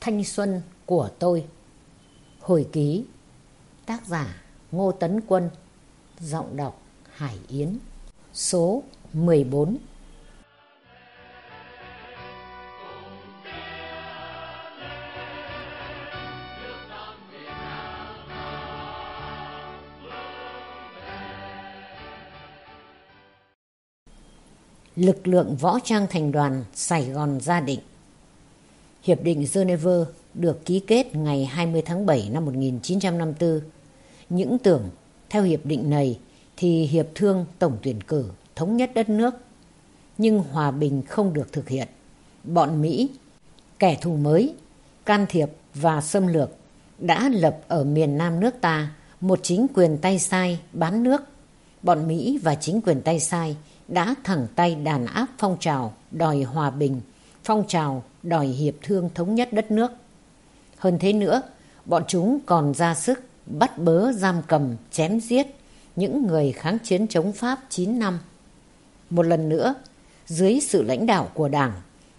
Thanh xuân của tôi. Hồi ký, Tác giả Ngô Tấn Quân, Giọng đọc Hải Yến, Số 14 Lực lượng võ trang thành đoàn Sài Gòn gia định. Hiệp định Geneva được ký kết ngày 20 tháng 7 năm 1954. Những tưởng theo hiệp định này thì hiệp thương tổng tuyển cử thống nhất đất nước. Nhưng hòa bình không được thực hiện. Bọn Mỹ, kẻ thù mới, can thiệp và xâm lược đã lập ở miền Nam nước ta một chính quyền tay sai bán nước. Bọn Mỹ và chính quyền tay sai đã thẳng tay đàn áp phong trào đòi hòa bình, phong trào đòi hiệp thương thống nhất đất nước. Hơn thế nữa, bọn chúng còn ra sức bắt bớ giam cầm, chém giết những người kháng chiến chống Pháp 9 năm. Một lần nữa, dưới sự lãnh đạo của Đảng,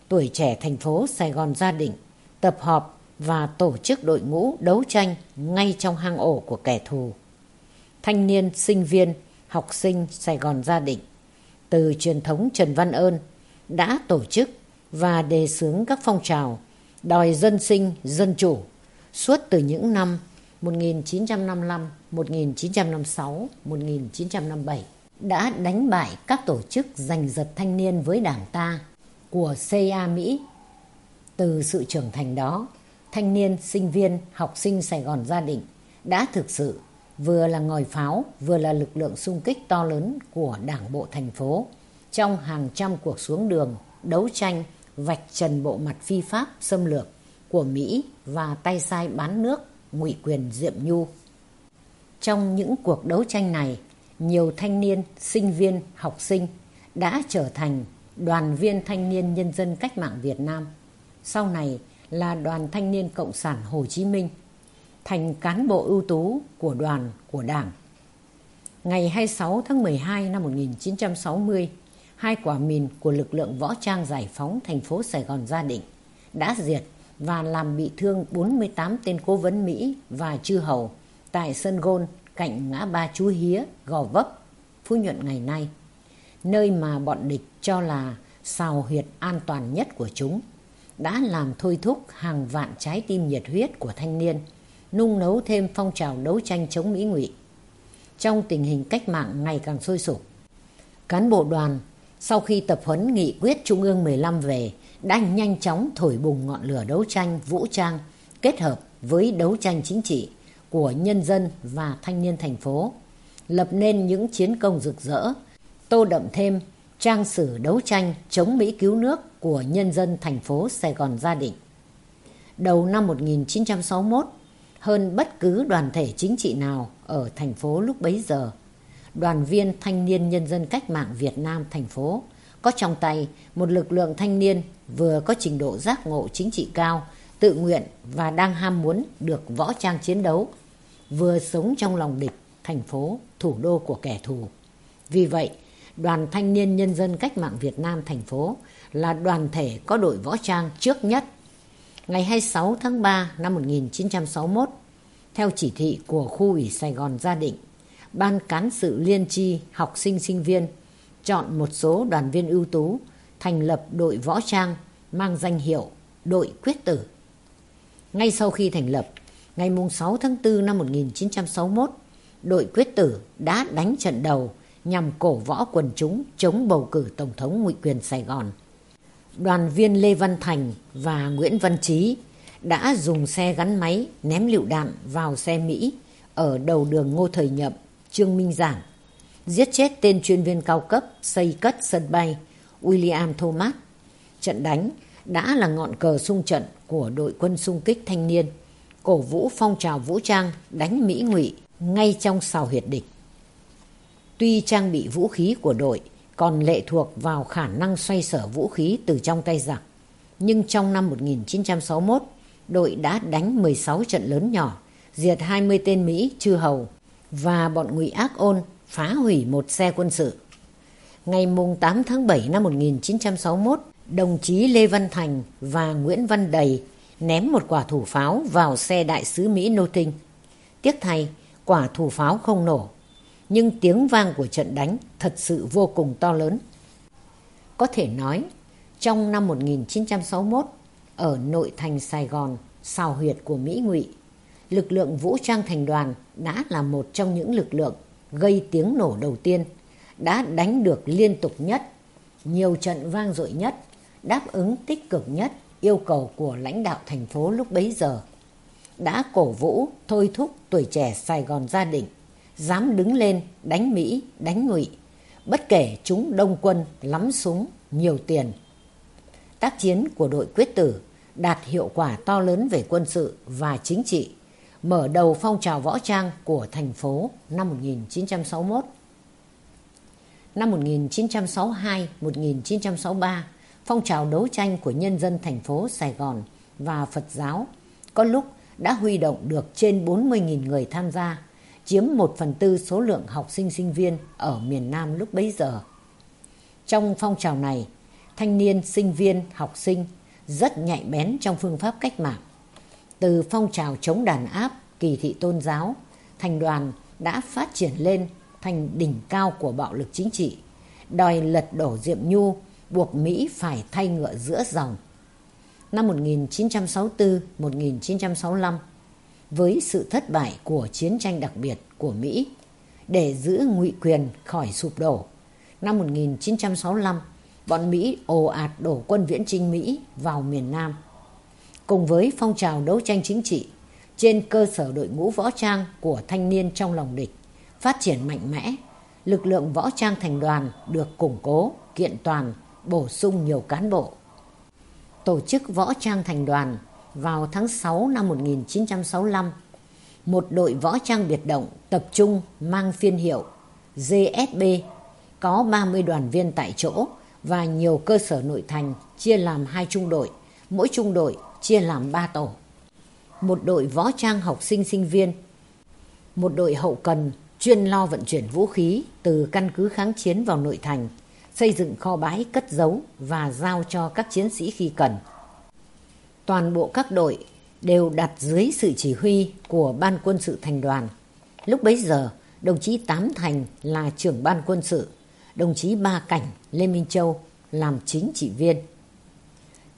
tuổi trẻ thành phố Sài Gòn gia định tập họp và tổ chức đội ngũ đấu tranh ngay trong hang ổ của kẻ thù. Thanh niên, sinh viên, học sinh Sài Gòn gia định từ truyền thống Trần Văn Ơn đã tổ chức và đề xướng các phong trào đòi dân sinh, dân chủ suốt từ những năm 1955, 1956, 1957 đã đánh bại các tổ chức giành giật thanh niên với đảng ta của CIA Mỹ. Từ sự trưởng thành đó, thanh niên, sinh viên, học sinh Sài Gòn gia đình đã thực sự vừa là ngòi pháo, vừa là lực lượng xung kích to lớn của đảng bộ thành phố trong hàng trăm cuộc xuống đường, đấu tranh, vạch trần bộ mặt phi pháp xâm lược của Mỹ và tay sai bán nước ngụy quyền Diệm Nhu. Trong những cuộc đấu tranh này, nhiều thanh niên, sinh viên, học sinh đã trở thành đoàn viên thanh niên nhân dân cách mạng Việt Nam. Sau này là đoàn thanh niên Cộng sản Hồ Chí Minh, thành cán bộ ưu tú của đoàn của Đảng. Ngày 26 tháng 12 năm 1960, hai quả mìn của lực lượng võ trang giải phóng thành phố Sài Gòn Gia Định đã diệt và làm bị thương 48 tên cố vấn Mỹ và chư hầu tại sân gôn cạnh ngã ba Chú Hía, Gò Vấp, Phú Nhuận ngày nay, nơi mà bọn địch cho là xào huyệt an toàn nhất của chúng, đã làm thôi thúc hàng vạn trái tim nhiệt huyết của thanh niên, nung nấu thêm phong trào đấu tranh chống Mỹ ngụy. Trong tình hình cách mạng ngày càng sôi sục, cán bộ đoàn sau khi tập huấn nghị quyết Trung ương 15 về đã nhanh chóng thổi bùng ngọn lửa đấu tranh vũ trang kết hợp với đấu tranh chính trị của nhân dân và thanh niên thành phố, lập nên những chiến công rực rỡ, tô đậm thêm trang sử đấu tranh chống Mỹ cứu nước của nhân dân thành phố Sài Gòn Gia Định. Đầu năm 1961, hơn bất cứ đoàn thể chính trị nào ở thành phố lúc bấy giờ, đoàn viên thanh niên nhân dân cách mạng Việt Nam thành phố có trong tay một lực lượng thanh niên vừa có trình độ giác ngộ chính trị cao, tự nguyện và đang ham muốn được võ trang chiến đấu, vừa sống trong lòng địch, thành phố, thủ đô của kẻ thù. Vì vậy, Đoàn Thanh niên Nhân dân Cách mạng Việt Nam thành phố là đoàn thể có đội võ trang trước nhất. Ngày 26 tháng 3 năm 1961, theo chỉ thị của khu ủy Sài Gòn Gia Định, Ban Cán sự Liên tri học sinh sinh viên chọn một số đoàn viên ưu tú thành lập đội võ trang mang danh hiệu đội quyết tử. Ngay sau khi thành lập, ngày 6 tháng 4 năm 1961, đội quyết tử đã đánh trận đầu nhằm cổ võ quần chúng chống bầu cử Tổng thống ngụy quyền Sài Gòn. Đoàn viên Lê Văn Thành và Nguyễn Văn Trí đã dùng xe gắn máy ném lựu đạn vào xe Mỹ ở đầu đường Ngô Thời Nhậm, Trương Minh Giảng giết chết tên chuyên viên cao cấp xây cất sân bay William Thomas. Trận đánh đã là ngọn cờ sung trận của đội quân xung kích thanh niên, cổ vũ phong trào vũ trang đánh Mỹ ngụy ngay trong sào huyệt địch. Tuy trang bị vũ khí của đội còn lệ thuộc vào khả năng xoay sở vũ khí từ trong tay giặc, nhưng trong năm 1961, đội đã đánh 16 trận lớn nhỏ, diệt 20 tên Mỹ chư hầu và bọn ngụy ác ôn phá hủy một xe quân sự. Ngày 8 tháng 7 năm 1961, đồng chí Lê Văn Thành và Nguyễn Văn Đầy ném một quả thủ pháo vào xe đại sứ Mỹ nô tinh. Tiếc thay, quả thủ pháo không nổ, nhưng tiếng vang của trận đánh thật sự vô cùng to lớn. Có thể nói, trong năm 1961, ở nội thành Sài Gòn, xào huyệt của Mỹ ngụy, lực lượng vũ trang thành đoàn đã là một trong những lực lượng gây tiếng nổ đầu tiên, đã đánh được liên tục nhất, nhiều trận vang dội nhất, đáp ứng tích cực nhất yêu cầu của lãnh đạo thành phố lúc bấy giờ. Đã cổ vũ, thôi thúc tuổi trẻ Sài Gòn gia đình, dám đứng lên đánh Mỹ, đánh ngụy, bất kể chúng đông quân, lắm súng, nhiều tiền. Tác chiến của đội quyết tử đạt hiệu quả to lớn về quân sự và chính trị, mở đầu phong trào võ trang của thành phố năm 1961. Năm 1962-1963, phong trào đấu tranh của nhân dân thành phố Sài Gòn và Phật giáo có lúc đã huy động được trên 40.000 người tham gia, chiếm 1 phần tư số lượng học sinh sinh viên ở miền Nam lúc bấy giờ. Trong phong trào này, thanh niên, sinh viên, học sinh rất nhạy bén trong phương pháp cách mạng. Từ phong trào chống đàn áp, kỳ thị tôn giáo, thành đoàn đã phát triển lên thành đỉnh cao của bạo lực chính trị, đòi lật đổ Diệm Nhu, buộc Mỹ phải thay ngựa giữa dòng. Năm 1964-1965, với sự thất bại của chiến tranh đặc biệt của Mỹ, để giữ ngụy quyền khỏi sụp đổ, năm 1965, bọn Mỹ ồ ạt đổ quân viễn trinh Mỹ vào miền Nam. Cùng với phong trào đấu tranh chính trị, trên cơ sở đội ngũ võ trang của thanh niên trong lòng địch, phát triển mạnh mẽ, lực lượng võ trang thành đoàn được củng cố, kiện toàn, bổ sung nhiều cán bộ. Tổ chức võ trang thành đoàn vào tháng 6 năm 1965, một đội võ trang biệt động tập trung mang phiên hiệu GSB có 30 đoàn viên tại chỗ và nhiều cơ sở nội thành chia làm hai trung đội, mỗi trung đội chia làm 3 tổ. Một đội võ trang học sinh sinh viên, một đội hậu cần chuyên lo vận chuyển vũ khí từ căn cứ kháng chiến vào nội thành, xây dựng kho bãi cất giấu và giao cho các chiến sĩ khi cần. Toàn bộ các đội đều đặt dưới sự chỉ huy của Ban quân sự thành đoàn. Lúc bấy giờ, đồng chí Tám Thành là trưởng ban quân sự, đồng chí Ba Cảnh Lê Minh Châu làm chính trị viên.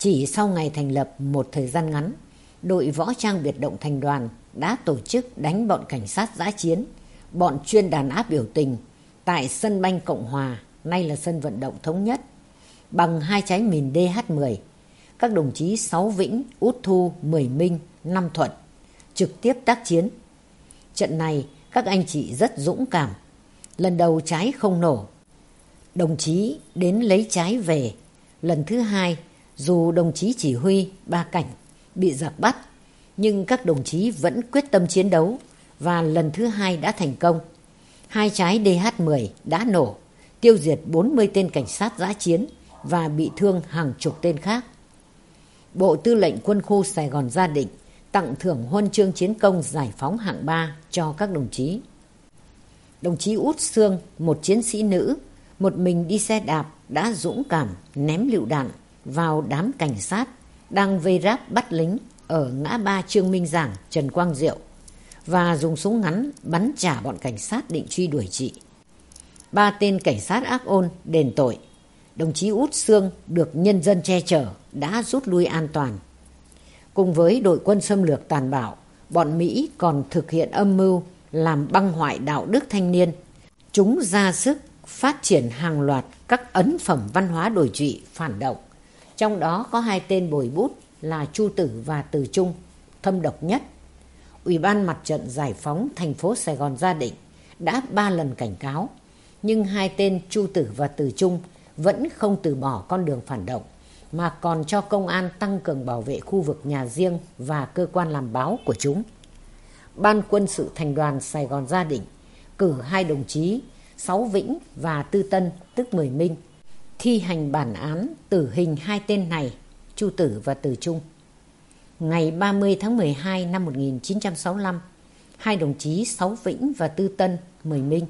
Chỉ sau ngày thành lập một thời gian ngắn, đội võ trang biệt động thành đoàn đã tổ chức đánh bọn cảnh sát giã chiến, bọn chuyên đàn áp biểu tình tại sân banh Cộng Hòa, nay là sân vận động thống nhất, bằng hai trái mìn DH-10. Các đồng chí Sáu Vĩnh, Út Thu, Mười Minh, Năm Thuận trực tiếp tác chiến. Trận này các anh chị rất dũng cảm. Lần đầu trái không nổ, đồng chí đến lấy trái về. Lần thứ hai, dù đồng chí chỉ huy ba cảnh bị giặc bắt, nhưng các đồng chí vẫn quyết tâm chiến đấu và lần thứ hai đã thành công. Hai trái DH-10 đã nổ, tiêu diệt 40 tên cảnh sát giã chiến và bị thương hàng chục tên khác. Bộ Tư lệnh Quân khu Sài Gòn gia định tặng thưởng huân chương chiến công giải phóng hạng 3 cho các đồng chí. Đồng chí Út Sương, một chiến sĩ nữ, một mình đi xe đạp đã dũng cảm ném lựu đạn vào đám cảnh sát đang vây ráp bắt lính ở ngã ba Trương Minh Giảng, Trần Quang Diệu và dùng súng ngắn bắn trả bọn cảnh sát định truy đuổi chị. Ba tên cảnh sát ác ôn đền tội. Đồng chí Út Sương được nhân dân che chở đã rút lui an toàn. Cùng với đội quân xâm lược tàn bạo, bọn Mỹ còn thực hiện âm mưu làm băng hoại đạo đức thanh niên. Chúng ra sức phát triển hàng loạt các ấn phẩm văn hóa đổi trụy phản động. Trong đó có hai tên bồi bút là Chu Tử và Từ Trung, thâm độc nhất. Ủy ban Mặt trận Giải phóng thành phố Sài Gòn gia định đã ba lần cảnh cáo, nhưng hai tên Chu Tử và Từ Trung vẫn không từ bỏ con đường phản động, mà còn cho công an tăng cường bảo vệ khu vực nhà riêng và cơ quan làm báo của chúng. Ban quân sự thành đoàn Sài Gòn gia định cử hai đồng chí Sáu Vĩnh và Tư Tân tức Mười Minh thi hành bản án tử hình hai tên này, Chu Tử và Tử Trung. Ngày 30 tháng 12 năm 1965, hai đồng chí Sáu Vĩnh và Tư Tân, Mười Minh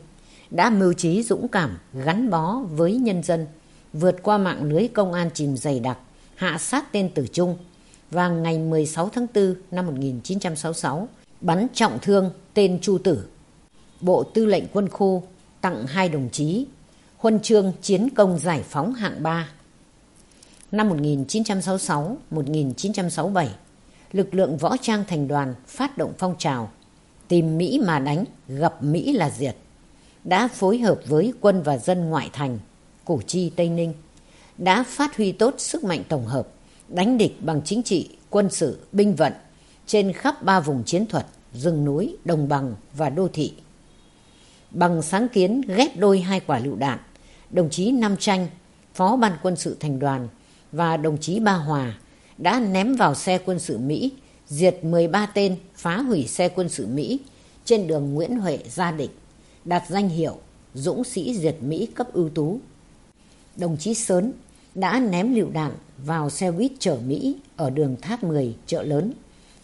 đã mưu trí dũng cảm gắn bó với nhân dân, vượt qua mạng lưới công an chìm dày đặc, hạ sát tên Tử Trung và ngày 16 tháng 4 năm 1966 bắn trọng thương tên Chu Tử. Bộ Tư lệnh Quân khu tặng hai đồng chí huân chương chiến công giải phóng hạng 3. Năm 1966-1967, lực lượng võ trang thành đoàn phát động phong trào tìm Mỹ mà đánh, gặp Mỹ là diệt, đã phối hợp với quân và dân ngoại thành, Củ Chi, Tây Ninh, đã phát huy tốt sức mạnh tổng hợp, đánh địch bằng chính trị, quân sự, binh vận trên khắp ba vùng chiến thuật, rừng núi, đồng bằng và đô thị. Bằng sáng kiến ghép đôi hai quả lựu đạn, đồng chí Nam Tranh, phó ban quân sự thành đoàn và đồng chí Ba Hòa đã ném vào xe quân sự Mỹ diệt 13 tên phá hủy xe quân sự Mỹ trên đường Nguyễn Huệ Gia Định, đạt danh hiệu Dũng sĩ diệt Mỹ cấp ưu tú. Đồng chí Sớn đã ném lựu đạn vào xe buýt chở Mỹ ở đường Tháp 10 chợ lớn,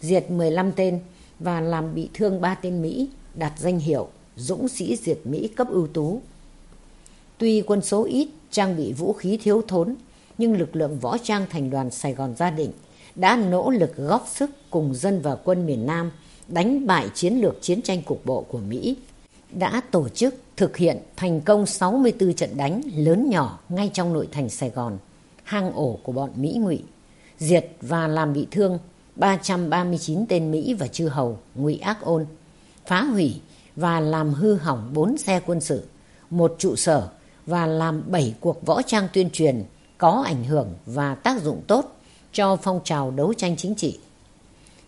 diệt 15 tên và làm bị thương 3 tên Mỹ, đạt danh hiệu Dũng sĩ diệt Mỹ cấp ưu tú. Tuy quân số ít, trang bị vũ khí thiếu thốn, nhưng lực lượng võ trang thành đoàn Sài Gòn Gia Định đã nỗ lực góp sức cùng dân và quân miền Nam đánh bại chiến lược chiến tranh cục bộ của Mỹ, đã tổ chức thực hiện thành công 64 trận đánh lớn nhỏ ngay trong nội thành Sài Gòn, hang ổ của bọn Mỹ ngụy, diệt và làm bị thương 339 tên Mỹ và chư hầu ngụy ác ôn, phá hủy và làm hư hỏng 4 xe quân sự, một trụ sở và làm 7 cuộc võ trang tuyên truyền có ảnh hưởng và tác dụng tốt cho phong trào đấu tranh chính trị.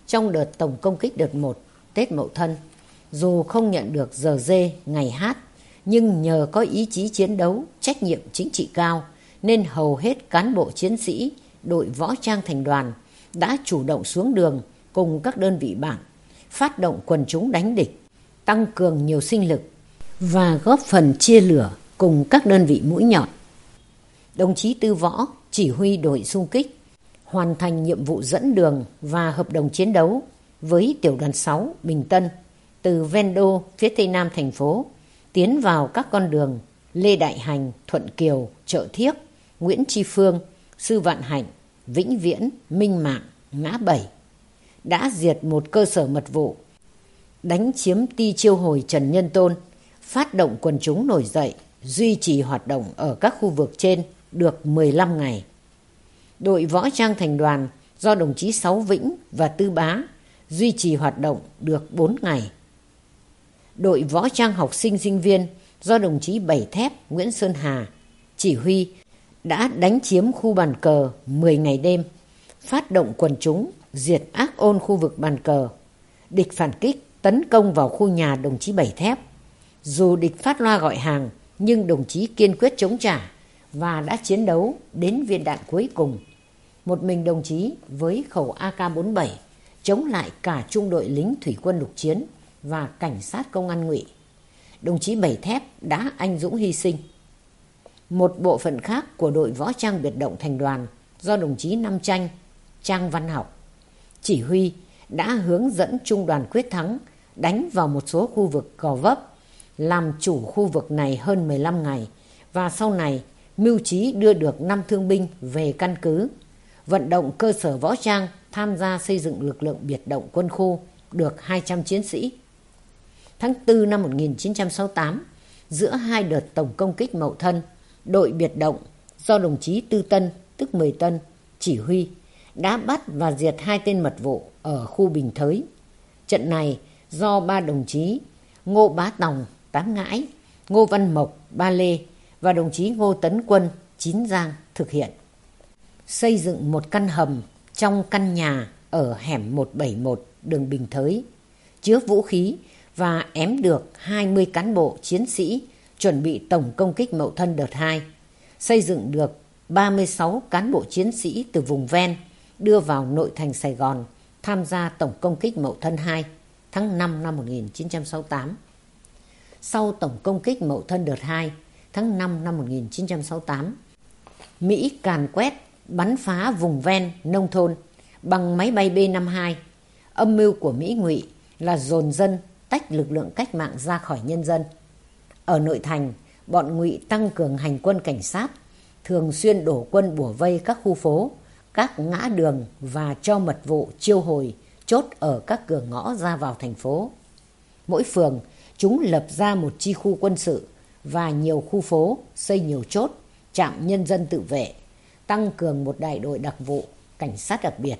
Trong đợt tổng công kích đợt 1 Tết Mậu Thân, dù không nhận được giờ dê ngày hát, nhưng nhờ có ý chí chiến đấu, trách nhiệm chính trị cao, nên hầu hết cán bộ chiến sĩ, đội võ trang thành đoàn đã chủ động xuống đường cùng các đơn vị bạn, phát động quần chúng đánh địch, tăng cường nhiều sinh lực và góp phần chia lửa cùng các đơn vị mũi nhọn. Đồng chí Tư Võ chỉ huy đội xung kích hoàn thành nhiệm vụ dẫn đường và hợp đồng chiến đấu với tiểu đoàn 6 Bình Tân từ Vendo phía tây nam thành phố tiến vào các con đường Lê Đại Hành, Thuận Kiều, Chợ Thiếc, Nguyễn Tri Phương, Sư Vạn Hạnh, Vĩnh Viễn, Minh Mạng, Ngã Bảy đã diệt một cơ sở mật vụ đánh chiếm ti chiêu hồi Trần Nhân Tôn phát động quần chúng nổi dậy duy trì hoạt động ở các khu vực trên được 15 ngày đội võ trang thành đoàn do đồng chí Sáu Vĩnh và Tư Bá duy trì hoạt động được 4 ngày. Đội võ trang học sinh sinh viên do đồng chí Bảy Thép Nguyễn Sơn Hà chỉ huy đã đánh chiếm khu bàn cờ 10 ngày đêm, phát động quần chúng diệt ác ôn khu vực bàn cờ, địch phản kích tấn công vào khu nhà đồng chí Bảy Thép. Dù địch phát loa gọi hàng, nhưng đồng chí kiên quyết chống trả và đã chiến đấu đến viên đạn cuối cùng một mình đồng chí với khẩu AK-47 chống lại cả trung đội lính thủy quân lục chiến và cảnh sát công an ngụy. Đồng chí Bảy Thép đã anh dũng hy sinh. Một bộ phận khác của đội võ trang biệt động thành đoàn do đồng chí Nam Tranh, Trang Văn Học, chỉ huy đã hướng dẫn trung đoàn quyết thắng đánh vào một số khu vực gò vấp, làm chủ khu vực này hơn 15 ngày và sau này mưu trí đưa được năm thương binh về căn cứ vận động cơ sở võ trang tham gia xây dựng lực lượng biệt động quân khu được 200 chiến sĩ. Tháng 4 năm 1968, giữa hai đợt tổng công kích Mậu Thân, đội biệt động do đồng chí Tư Tân, tức 10 Tân, chỉ huy, đã bắt và diệt hai tên mật vụ ở khu Bình Thới. Trận này do ba đồng chí Ngô Bá Tòng, Tám Ngãi, Ngô Văn Mộc, Ba Lê và đồng chí Ngô Tấn Quân, Chín Giang thực hiện xây dựng một căn hầm trong căn nhà ở hẻm 171 đường Bình Thới, chứa vũ khí và ém được 20 cán bộ chiến sĩ chuẩn bị tổng công kích Mậu Thân đợt 2, xây dựng được 36 cán bộ chiến sĩ từ vùng ven đưa vào nội thành Sài Gòn tham gia tổng công kích Mậu Thân 2 tháng 5 năm 1968. Sau tổng công kích Mậu Thân đợt 2 tháng 5 năm 1968, Mỹ càn quét bắn phá vùng ven nông thôn bằng máy bay B-52. Âm mưu của Mỹ ngụy là dồn dân tách lực lượng cách mạng ra khỏi nhân dân. Ở nội thành, bọn ngụy tăng cường hành quân cảnh sát, thường xuyên đổ quân bủa vây các khu phố, các ngã đường và cho mật vụ chiêu hồi chốt ở các cửa ngõ ra vào thành phố. Mỗi phường, chúng lập ra một chi khu quân sự và nhiều khu phố xây nhiều chốt, trạm nhân dân tự vệ, tăng cường một đại đội đặc vụ, cảnh sát đặc biệt,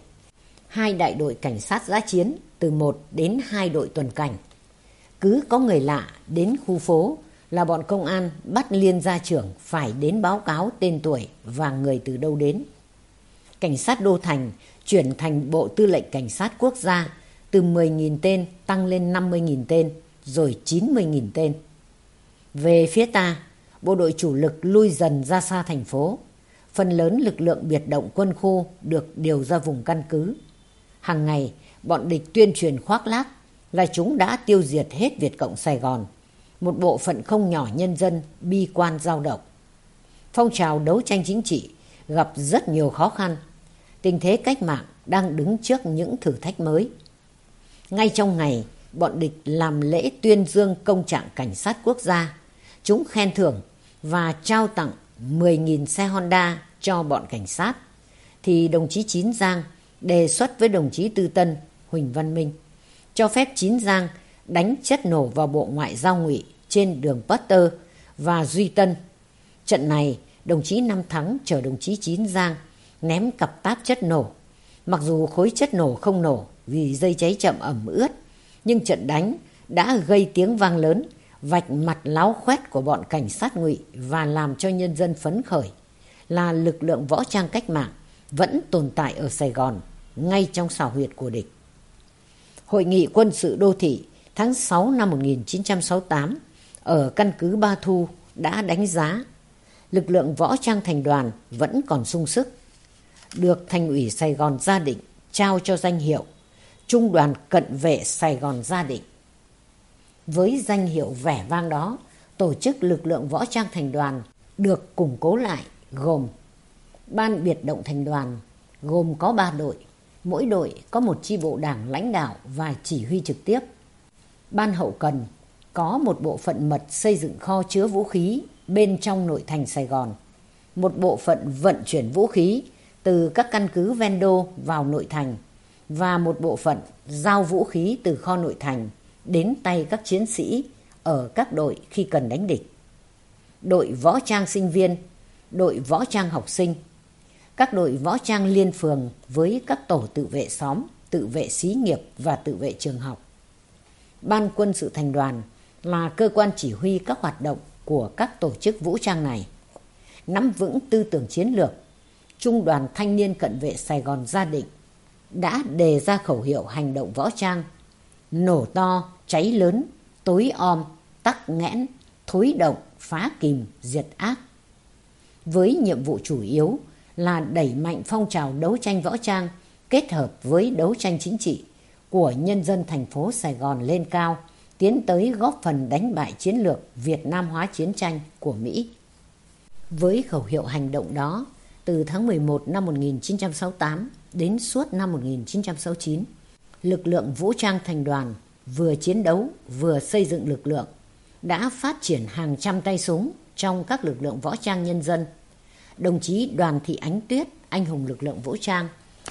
hai đại đội cảnh sát giã chiến từ một đến hai đội tuần cảnh. Cứ có người lạ đến khu phố là bọn công an bắt liên gia trưởng phải đến báo cáo tên tuổi và người từ đâu đến. Cảnh sát Đô Thành chuyển thành Bộ Tư lệnh Cảnh sát Quốc gia từ 10.000 tên tăng lên 50.000 tên, rồi 90.000 tên. Về phía ta, bộ đội chủ lực lui dần ra xa thành phố. Phần lớn lực lượng biệt động quân khu được điều ra vùng căn cứ. Hàng ngày, bọn địch tuyên truyền khoác lác là chúng đã tiêu diệt hết Việt Cộng Sài Gòn. Một bộ phận không nhỏ nhân dân bi quan dao động. Phong trào đấu tranh chính trị gặp rất nhiều khó khăn. Tình thế cách mạng đang đứng trước những thử thách mới. Ngay trong ngày, bọn địch làm lễ tuyên dương công trạng cảnh sát quốc gia. Chúng khen thưởng và trao tặng 10.000 xe Honda cho bọn cảnh sát. Thì đồng chí Chín Giang đề xuất với đồng chí Tư Tân, Huỳnh Văn Minh, cho phép Chín Giang đánh chất nổ vào Bộ Ngoại giao ngụy trên đường Potter và Duy Tân. Trận này, đồng chí Năm Thắng chở đồng chí Chín Giang ném cặp táp chất nổ. Mặc dù khối chất nổ không nổ vì dây cháy chậm ẩm ướt, nhưng trận đánh đã gây tiếng vang lớn, vạch mặt láo khoét của bọn cảnh sát ngụy và làm cho nhân dân phấn khởi là lực lượng võ trang cách mạng vẫn tồn tại ở Sài Gòn, ngay trong xào huyệt của địch. Hội nghị quân sự đô thị tháng 6 năm 1968 ở căn cứ Ba Thu đã đánh giá lực lượng võ trang thành đoàn vẫn còn sung sức. Được thành ủy Sài Gòn gia định trao cho danh hiệu Trung đoàn cận vệ Sài Gòn gia định. Với danh hiệu vẻ vang đó, tổ chức lực lượng võ trang thành đoàn được củng cố lại gồm Ban biệt động thành đoàn gồm có 3 đội, mỗi đội có một chi bộ đảng lãnh đạo và chỉ huy trực tiếp. Ban hậu cần có một bộ phận mật xây dựng kho chứa vũ khí bên trong nội thành Sài Gòn, một bộ phận vận chuyển vũ khí từ các căn cứ ven đô vào nội thành và một bộ phận giao vũ khí từ kho nội thành đến tay các chiến sĩ ở các đội khi cần đánh địch. Đội võ trang sinh viên, đội võ trang học sinh, các đội võ trang liên phường với các tổ tự vệ xóm, tự vệ xí nghiệp và tự vệ trường học. Ban quân sự thành đoàn là cơ quan chỉ huy các hoạt động của các tổ chức vũ trang này. Nắm vững tư tưởng chiến lược, Trung đoàn Thanh niên Cận vệ Sài Gòn gia định đã đề ra khẩu hiệu hành động võ trang nổ to, cháy lớn, tối om, tắc nghẽn, thối động, phá kìm, diệt ác. Với nhiệm vụ chủ yếu là đẩy mạnh phong trào đấu tranh võ trang kết hợp với đấu tranh chính trị của nhân dân thành phố Sài Gòn lên cao, tiến tới góp phần đánh bại chiến lược Việt Nam hóa chiến tranh của Mỹ. Với khẩu hiệu hành động đó, từ tháng 11 năm 1968 đến suốt năm 1969, lực lượng vũ trang thành đoàn vừa chiến đấu vừa xây dựng lực lượng, đã phát triển hàng trăm tay súng trong các lực lượng võ trang nhân dân. Đồng chí Đoàn Thị Ánh Tuyết, anh hùng lực lượng vũ trang,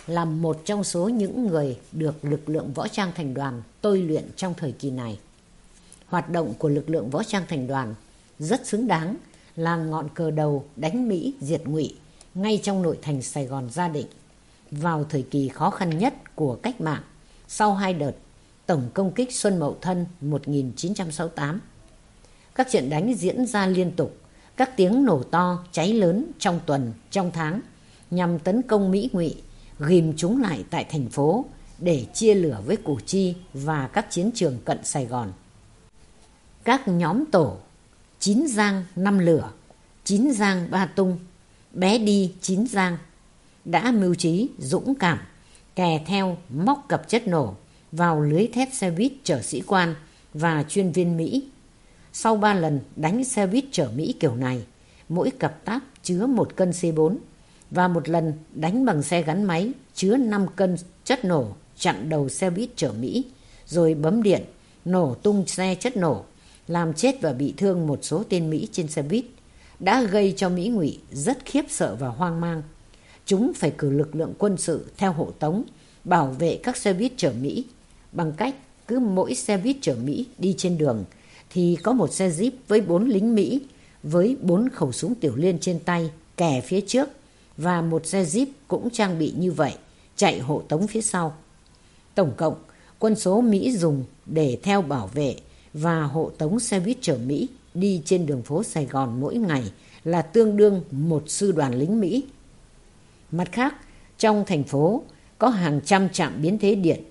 là một trong số những người được lực lượng võ trang thành đoàn tôi luyện trong thời kỳ này. Hoạt động của lực lượng võ trang thành đoàn rất xứng đáng là ngọn cờ đầu đánh Mỹ diệt ngụy ngay trong nội thành Sài Gòn gia định vào thời kỳ khó khăn nhất của cách mạng sau hai đợt tổng công kích Xuân Mậu Thân 1968. Các trận đánh diễn ra liên tục, các tiếng nổ to, cháy lớn trong tuần, trong tháng nhằm tấn công Mỹ ngụy, ghim chúng lại tại thành phố để chia lửa với Củ Chi và các chiến trường cận Sài Gòn. Các nhóm tổ Chín Giang năm lửa, Chín Giang ba tung, bé đi Chín Giang đã mưu trí dũng cảm kè theo móc cặp chất nổ vào lưới thép xe buýt chở sĩ quan và chuyên viên Mỹ. Sau ba lần đánh xe buýt chở Mỹ kiểu này, mỗi cặp táp chứa một cân C4 và một lần đánh bằng xe gắn máy chứa 5 cân chất nổ chặn đầu xe buýt chở Mỹ, rồi bấm điện, nổ tung xe chất nổ, làm chết và bị thương một số tên Mỹ trên xe buýt, đã gây cho Mỹ ngụy rất khiếp sợ và hoang mang chúng phải cử lực lượng quân sự theo hộ tống, bảo vệ các xe buýt chở Mỹ bằng cách cứ mỗi xe buýt chở Mỹ đi trên đường thì có một xe jeep với bốn lính Mỹ với bốn khẩu súng tiểu liên trên tay kè phía trước và một xe jeep cũng trang bị như vậy chạy hộ tống phía sau. Tổng cộng, quân số Mỹ dùng để theo bảo vệ và hộ tống xe buýt chở Mỹ đi trên đường phố Sài Gòn mỗi ngày là tương đương một sư đoàn lính Mỹ. Mặt khác, trong thành phố có hàng trăm trạm biến thế điện.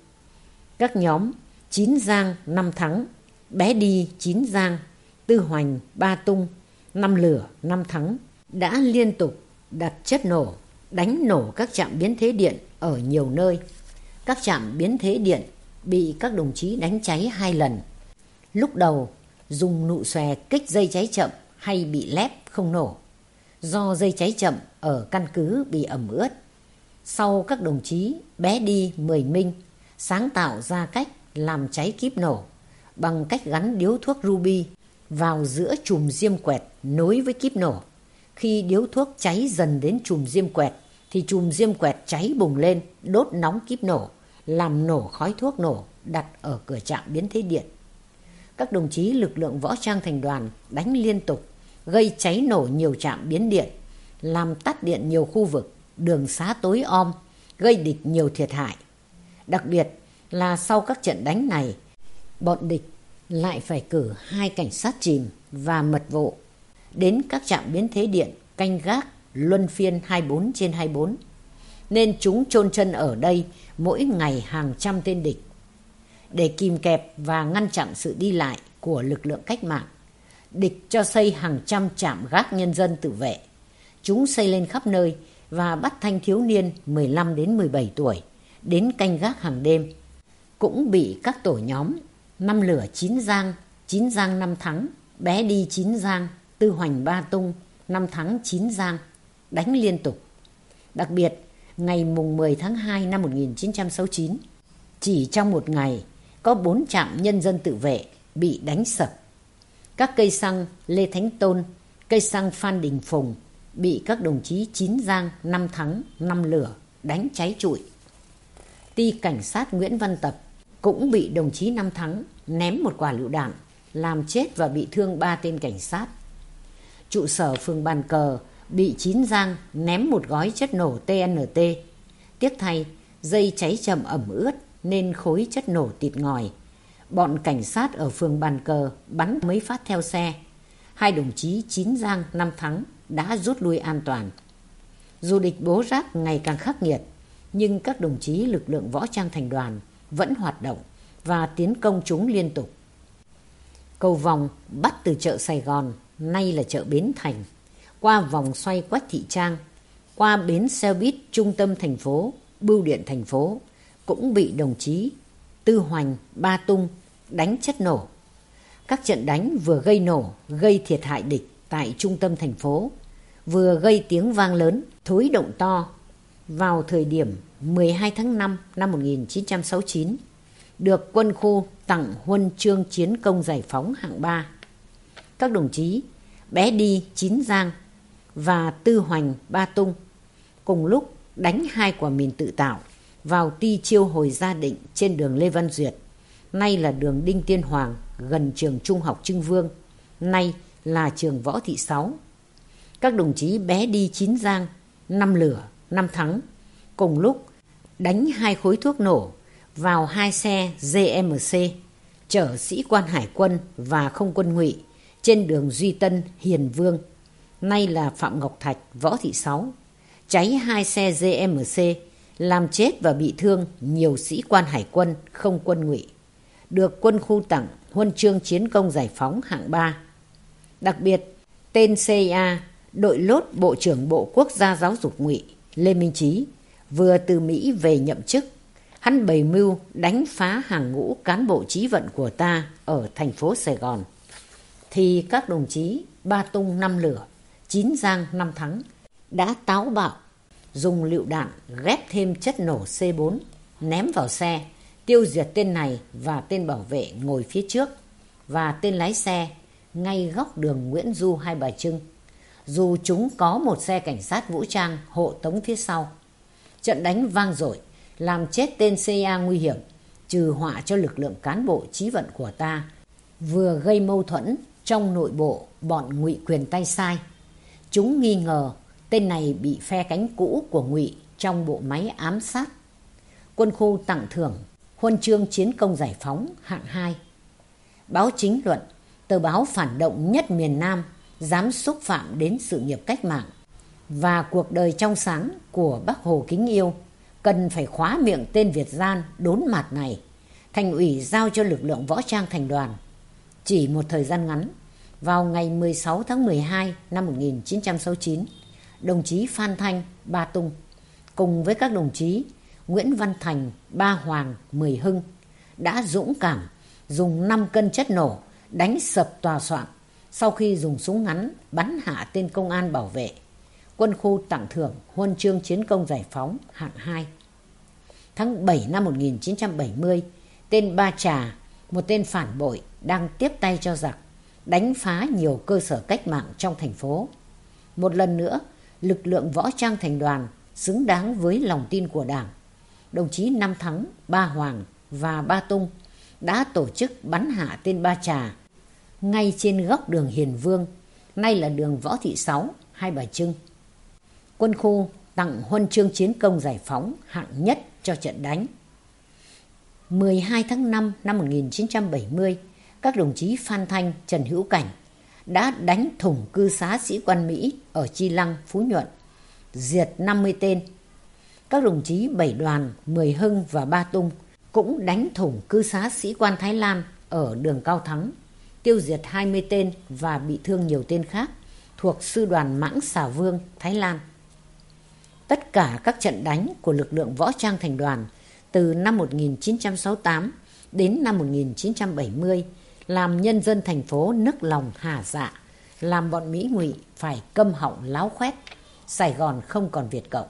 Các nhóm Chín Giang năm Thắng, Bé Đi Chín Giang, Tư Hoành Ba Tung, Năm Lửa Năm Thắng đã liên tục đặt chất nổ, đánh nổ các trạm biến thế điện ở nhiều nơi. Các trạm biến thế điện bị các đồng chí đánh cháy hai lần. Lúc đầu dùng nụ xòe kích dây cháy chậm hay bị lép không nổ. Do dây cháy chậm ở căn cứ bị ẩm ướt. Sau các đồng chí bé đi mười minh sáng tạo ra cách làm cháy kíp nổ bằng cách gắn điếu thuốc ruby vào giữa chùm diêm quẹt nối với kíp nổ. Khi điếu thuốc cháy dần đến chùm diêm quẹt thì chùm diêm quẹt cháy bùng lên, đốt nóng kíp nổ, làm nổ khói thuốc nổ đặt ở cửa trạm biến thế điện. Các đồng chí lực lượng võ trang thành đoàn đánh liên tục, gây cháy nổ nhiều trạm biến điện, làm tắt điện nhiều khu vực, đường xá tối om, gây địch nhiều thiệt hại. Đặc biệt là sau các trận đánh này, bọn địch lại phải cử hai cảnh sát chìm và mật vụ đến các trạm biến thế điện canh gác luân phiên 24 trên 24. Nên chúng chôn chân ở đây mỗi ngày hàng trăm tên địch. Để kìm kẹp và ngăn chặn sự đi lại của lực lượng cách mạng, địch cho xây hàng trăm trạm gác nhân dân tự vệ. Chúng xây lên khắp nơi và bắt thanh thiếu niên 15 đến 17 tuổi đến canh gác hàng đêm. Cũng bị các tổ nhóm năm lửa chín giang, chín giang năm thắng, bé đi chín giang, tư hoành ba tung, năm thắng chín giang đánh liên tục. Đặc biệt, ngày mùng 10 tháng 2 năm 1969, chỉ trong một ngày có bốn trạm nhân dân tự vệ bị đánh sập. Các cây xăng Lê Thánh Tôn, cây xăng Phan Đình Phùng bị các đồng chí Chín Giang, Năm Thắng, Năm Lửa đánh cháy trụi. Ti cảnh sát Nguyễn Văn Tập cũng bị đồng chí Năm Thắng ném một quả lựu đạn, làm chết và bị thương ba tên cảnh sát. Trụ sở phường Bàn Cờ bị Chín Giang ném một gói chất nổ TNT. Tiếc thay, dây cháy chậm ẩm ướt nên khối chất nổ tịt ngòi. Bọn cảnh sát ở phường Bàn Cờ bắn mấy phát theo xe. Hai đồng chí Chín Giang năm thắng đã rút lui an toàn. Dù địch bố rác ngày càng khắc nghiệt, nhưng các đồng chí lực lượng võ trang thành đoàn vẫn hoạt động và tiến công chúng liên tục. Cầu vòng bắt từ chợ Sài Gòn, nay là chợ Bến Thành qua vòng xoay Quách Thị Trang, qua bến xe buýt trung tâm thành phố, bưu điện thành phố, cũng bị đồng chí Tư Hoành, Ba Tung đánh chất nổ. Các trận đánh vừa gây nổ, gây thiệt hại địch tại trung tâm thành phố, vừa gây tiếng vang lớn, thối động to. Vào thời điểm 12 tháng 5 năm 1969, được quân khu tặng huân chương chiến công giải phóng hạng 3. Các đồng chí Bé Đi Chín Giang và Tư Hoành Ba Tung cùng lúc đánh hai quả mìn tự tạo vào ti chiêu hồi gia định trên đường Lê Văn Duyệt, nay là đường Đinh Tiên Hoàng gần trường Trung học Trưng Vương, nay là trường Võ Thị Sáu. Các đồng chí bé đi chín giang, năm lửa, năm thắng, cùng lúc đánh hai khối thuốc nổ vào hai xe GMC chở sĩ quan hải quân và không quân ngụy trên đường Duy Tân, Hiền Vương. Nay là Phạm Ngọc Thạch, Võ Thị Sáu, cháy hai xe GMC, làm chết và bị thương nhiều sĩ quan hải quân không quân ngụy, được quân khu tặng huân chương chiến công giải phóng hạng 3. Đặc biệt, tên CIA, đội lốt Bộ trưởng Bộ Quốc gia Giáo dục ngụy Lê Minh Trí vừa từ Mỹ về nhậm chức. Hắn bày mưu đánh phá hàng ngũ cán bộ trí vận của ta ở thành phố Sài Gòn. Thì các đồng chí ba tung năm lửa chín giang năm thắng đã táo bạo dùng lựu đạn ghép thêm chất nổ C4 ném vào xe tiêu diệt tên này và tên bảo vệ ngồi phía trước và tên lái xe ngay góc đường Nguyễn Du Hai Bà Trưng. dù chúng có một xe cảnh sát vũ trang hộ tống phía sau. Trận đánh vang dội làm chết tên CIA nguy hiểm, trừ họa cho lực lượng cán bộ trí vận của ta, vừa gây mâu thuẫn trong nội bộ bọn ngụy quyền tay sai. Chúng nghi ngờ tên này bị phe cánh cũ của ngụy trong bộ máy ám sát. Quân khu tặng thưởng huân chương chiến công giải phóng hạng 2. Báo chính luận, tờ báo phản động nhất miền Nam dám xúc phạm đến sự nghiệp cách mạng và cuộc đời trong sáng của bác Hồ Kính Yêu cần phải khóa miệng tên Việt gian đốn mặt này. Thành ủy giao cho lực lượng võ trang thành đoàn. Chỉ một thời gian ngắn, vào ngày 16 tháng 12 năm 1969, đồng chí Phan Thanh, Ba Tung, cùng với các đồng chí Nguyễn Văn Thành, Ba Hoàng, Mười Hưng đã dũng cảm dùng 5 cân chất nổ đánh sập tòa soạn sau khi dùng súng ngắn bắn hạ tên công an bảo vệ. Quân khu tặng thưởng huân chương chiến công giải phóng hạng 2. Tháng 7 năm 1970, tên Ba Trà, một tên phản bội đang tiếp tay cho giặc, đánh phá nhiều cơ sở cách mạng trong thành phố. Một lần nữa, lực lượng võ trang thành đoàn xứng đáng với lòng tin của Đảng. Đồng chí Năm Thắng, Ba Hoàng và Ba Tung đã tổ chức bắn hạ tên Ba Trà ngay trên góc đường Hiền Vương, nay là đường Võ Thị Sáu, Hai Bà Trưng. Quân khu tặng huân chương chiến công giải phóng hạng nhất cho trận đánh. 12 tháng 5 năm 1970, các đồng chí Phan Thanh, Trần Hữu Cảnh đã đánh thủng cư xá sĩ quan Mỹ ở Chi Lăng, Phú Nhuận, diệt 50 tên. Các đồng chí Bảy Đoàn, Mười Hưng và Ba Tung cũng đánh thủng cư xá sĩ quan Thái Lan ở đường Cao Thắng, tiêu diệt 20 tên và bị thương nhiều tên khác thuộc sư đoàn Mãng Xà Vương, Thái Lan. Tất cả các trận đánh của lực lượng võ trang thành đoàn từ năm 1968 đến năm 1970 làm nhân dân thành phố nức lòng hà dạ, làm bọn Mỹ ngụy phải câm họng láo khoét, Sài Gòn không còn Việt Cộng.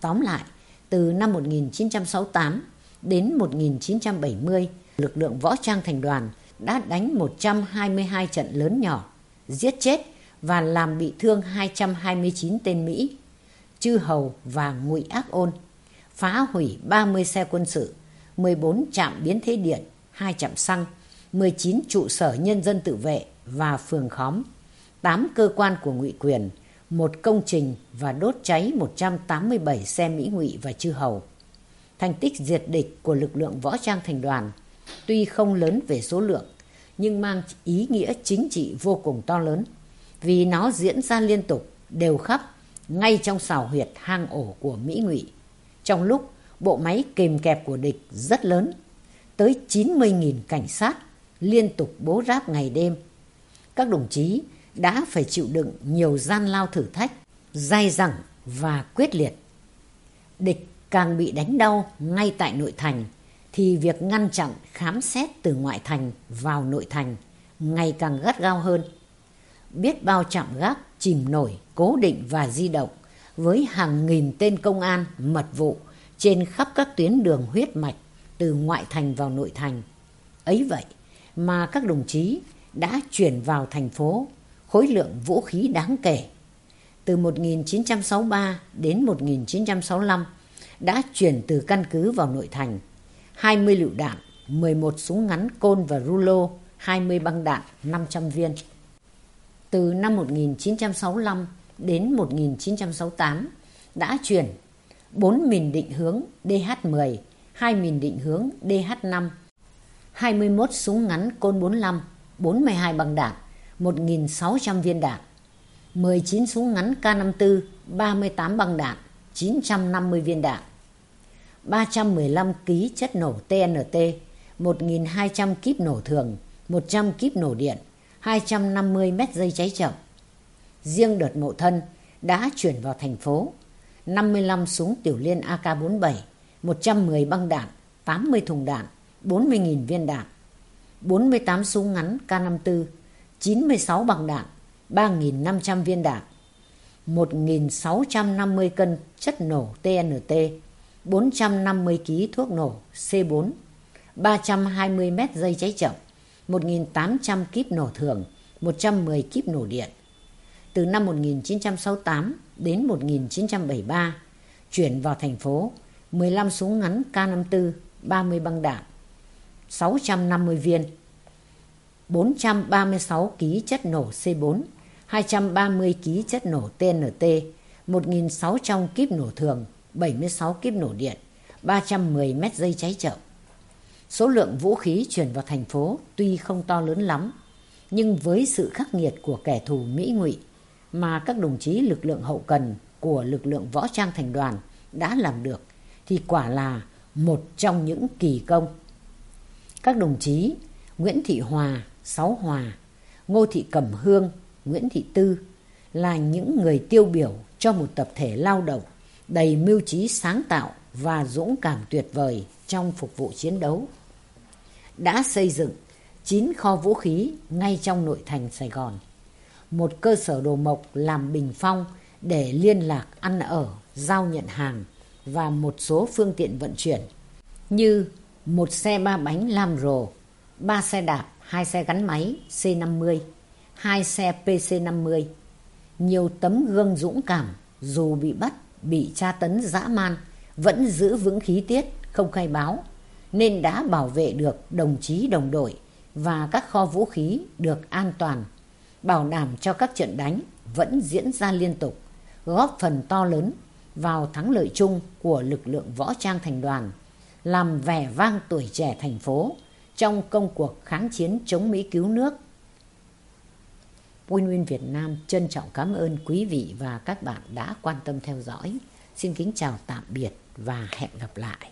Tóm lại, từ năm 1968 đến 1970, lực lượng võ trang thành đoàn đã đánh 122 trận lớn nhỏ, giết chết và làm bị thương 229 tên Mỹ, chư hầu và ngụy ác ôn, phá hủy 30 xe quân sự, 14 trạm biến thế điện, 2 trạm xăng, 19 trụ sở nhân dân tự vệ và phường khóm, 8 cơ quan của ngụy quyền, một công trình và đốt cháy 187 xe Mỹ ngụy và chư hầu. Thành tích diệt địch của lực lượng võ trang thành đoàn tuy không lớn về số lượng nhưng mang ý nghĩa chính trị vô cùng to lớn vì nó diễn ra liên tục đều khắp ngay trong xào huyệt hang ổ của Mỹ ngụy trong lúc bộ máy kềm kẹp của địch rất lớn tới 90.000 cảnh sát liên tục bố ráp ngày đêm các đồng chí đã phải chịu đựng nhiều gian lao thử thách dai dẳng và quyết liệt địch càng bị đánh đau ngay tại nội thành thì việc ngăn chặn khám xét từ ngoại thành vào nội thành ngày càng gắt gao hơn. Biết bao chạm gác chìm nổi, cố định và di động với hàng nghìn tên công an mật vụ trên khắp các tuyến đường huyết mạch từ ngoại thành vào nội thành. Ấy vậy mà các đồng chí đã chuyển vào thành phố khối lượng vũ khí đáng kể. Từ 1963 đến 1965 đã chuyển từ căn cứ vào nội thành 20 lựu đạn, 11 súng ngắn côn và rulo, 20 băng đạn, 500 viên. Từ năm 1965 đến 1968 đã chuyển 4 mìn định hướng DH-10, 2 mìn định hướng DH-5, 21 súng ngắn côn 45, 42 bằng đạn, 1.600 viên đạn, 19 súng ngắn K54, 38 bằng đạn, 950 viên đạn. 315 kg chất nổ TNT, 1.200 kíp nổ thường, 100 kíp nổ điện, 250 mét dây cháy chậm. Riêng đợt mộ thân đã chuyển vào thành phố 55 súng tiểu liên AK-47, 110 băng đạn, 80 thùng đạn, 40.000 viên đạn, 48 súng ngắn K54, 96 bằng đạn, 3.500 viên đạn, 1.650 cân chất nổ TNT, 450 kg thuốc nổ C4, 320 mét dây cháy chậm, 1.800 kíp nổ thường, 110 kíp nổ điện. từ năm 1968 đến 1973, chuyển vào thành phố 15 súng ngắn K54, 30 băng đạn, 650 viên, 436 ký chất nổ C4, 230 ký chất nổ TNT, 1.600 kíp nổ thường, 76 kíp nổ điện, 310 mét dây cháy chậm. Số lượng vũ khí chuyển vào thành phố tuy không to lớn lắm, nhưng với sự khắc nghiệt của kẻ thù Mỹ ngụy mà các đồng chí lực lượng hậu cần của lực lượng võ trang thành đoàn đã làm được thì quả là một trong những kỳ công. Các đồng chí Nguyễn Thị Hòa, Sáu Hòa, Ngô Thị Cẩm Hương, Nguyễn Thị Tư là những người tiêu biểu cho một tập thể lao động đầy mưu trí sáng tạo và dũng cảm tuyệt vời trong phục vụ chiến đấu. Đã xây dựng 9 kho vũ khí ngay trong nội thành Sài Gòn. Một cơ sở đồ mộc làm bình phong để liên lạc ăn ở, giao nhận hàng và một số phương tiện vận chuyển như một xe ba bánh Lam Rồ, ba xe đạp, hai xe gắn máy C50, hai xe PC50. Nhiều tấm gương dũng cảm dù bị bắt, bị tra tấn dã man vẫn giữ vững khí tiết, không khai báo nên đã bảo vệ được đồng chí đồng đội và các kho vũ khí được an toàn, bảo đảm cho các trận đánh vẫn diễn ra liên tục, góp phần to lớn vào thắng lợi chung của lực lượng võ trang thành đoàn, làm vẻ vang tuổi trẻ thành phố trong công cuộc kháng chiến chống Mỹ cứu nước. Win Win Việt Nam trân trọng cảm ơn quý vị và các bạn đã quan tâm theo dõi. Xin kính chào tạm biệt và hẹn gặp lại.